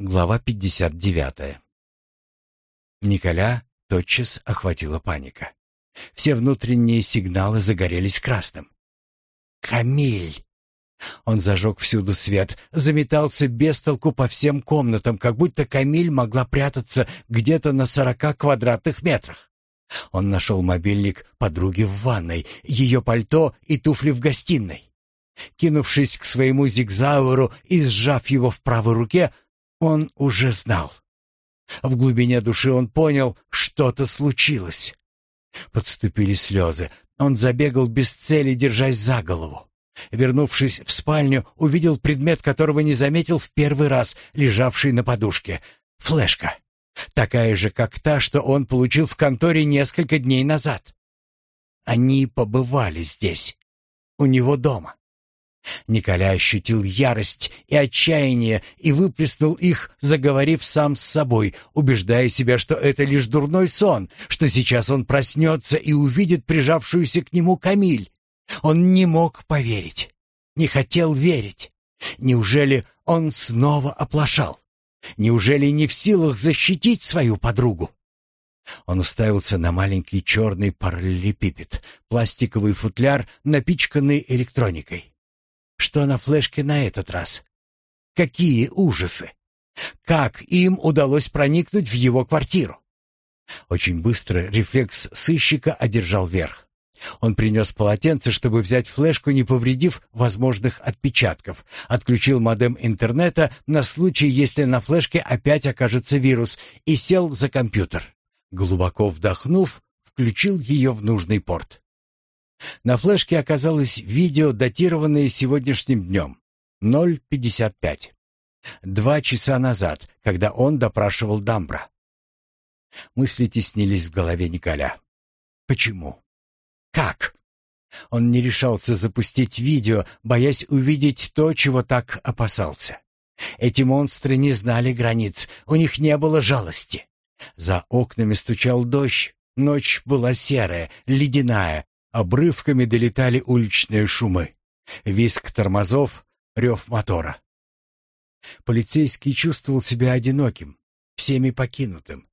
Глава 59. Николя тотчас охватила паника. Все внутренние сигналы загорелись красным. «Камиль!» Он зажег всюду свет, заметался без толку по всем комнатам, как будто Камиль могла прятаться где-то на сорока квадратных метрах. Он нашел мобильник подруги в ванной, ее пальто и туфли в гостиной. Кинувшись к своему зигзауэру и сжав его в правой руке, он уже знал. В глубине души он понял, что-то случилось. Подступили слезы. Он забегал без цели, держась за голову. Вернувшись в спальню, увидел предмет, которого не заметил в первый раз, лежавший на подушке. Флешка. Такая же, как та, что он получил в конторе несколько дней назад. Они побывали здесь, у него дома. Николя ощутил ярость и отчаяние и выплеснул их, заговорив сам с собой, убеждая себя, что это лишь дурной сон, что сейчас он проснется и увидит прижавшуюся к нему Камиль. Он не мог поверить, не хотел верить. Неужели он снова оплошал? Неужели не в силах защитить свою подругу? Он уставился на маленький черный параллелепипед, пластиковый футляр, напичканный электроникой. Что на флешке на этот раз? Какие ужасы! Как им удалось проникнуть в его квартиру? Очень быстро рефлекс сыщика одержал верх. Он принес полотенце, чтобы взять флешку, не повредив возможных отпечатков, отключил модем интернета на случай, если на флешке опять окажется вирус, и сел за компьютер. Глубоко вдохнув, включил ее в нужный порт. На флешке оказалось видео, датированное сегодняшним днем. 0.55. Два часа назад, когда он допрашивал Дамбра. Мысли теснились в голове Николя. Почему? Как? Он не решался запустить видео, боясь увидеть то, чего так опасался. Эти монстры не знали границ, у них не было жалости. За окнами стучал дождь, ночь была серая, ледяная, Обрывками долетали уличные шумы. Визг тормозов, рев мотора. Полицейский чувствовал себя одиноким, всеми покинутым,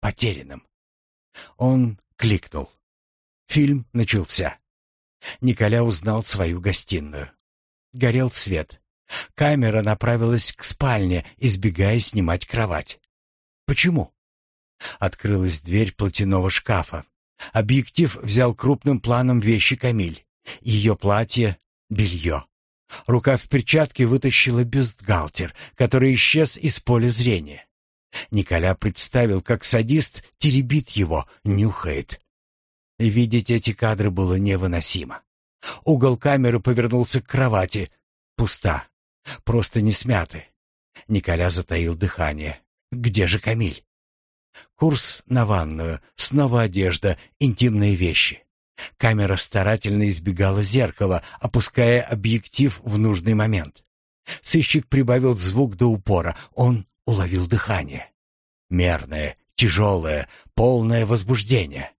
потерянным. Он кликнул. Фильм начался. Николя узнал свою гостиную. Горел свет. Камера направилась к спальне, избегая снимать кровать. Почему? Открылась дверь платяного шкафа. Объектив взял крупным планом вещи Камиль. Ее платье, белье. Рука в перчатке вытащила бюстгальтер, который исчез из поля зрения. Николя представил, как садист теребит его, нюхает. Видеть эти кадры было невыносимо. Угол камеры повернулся к кровати. Пуста. Просто не смяты. Николя затаил дыхание. Где же Камиль? Курс на ванную, снова одежда, интимные вещи. Камера старательно избегала зеркала, опуская объектив в нужный момент. Сыщик прибавил звук до упора. Он уловил дыхание. Мерное, тяжелое, полное возбуждение.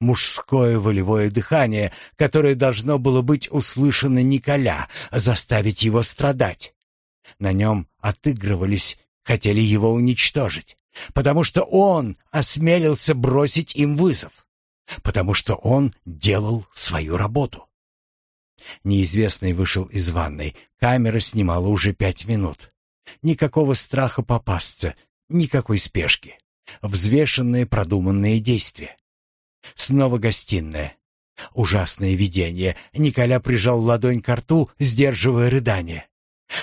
Мужское волевое дыхание, которое должно было быть услышано Николя, заставить его страдать. На нем отыгрывались, хотели его уничтожить потому что он осмелился бросить им вызов, потому что он делал свою работу. Неизвестный вышел из ванной. Камера снимала уже пять минут. Никакого страха попасться, никакой спешки. Взвешенные продуманные действия. Снова гостиная. Ужасное видение. Николя прижал ладонь к рту, сдерживая рыдание.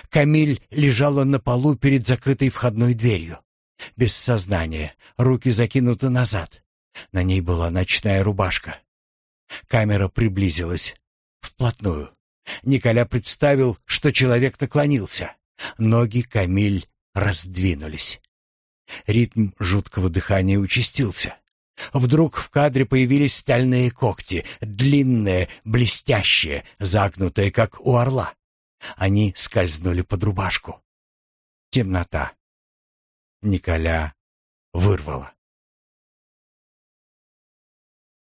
Камиль лежала на полу перед закрытой входной дверью. Без сознания, руки закинуты назад. На ней была ночная рубашка. Камера приблизилась. Вплотную. Николя представил, что человек наклонился. Ноги Камиль раздвинулись. Ритм жуткого дыхания участился. Вдруг в кадре появились стальные когти, длинные, блестящие, загнутые, как у орла. Они скользнули под рубашку. Темнота. Николя вырвало.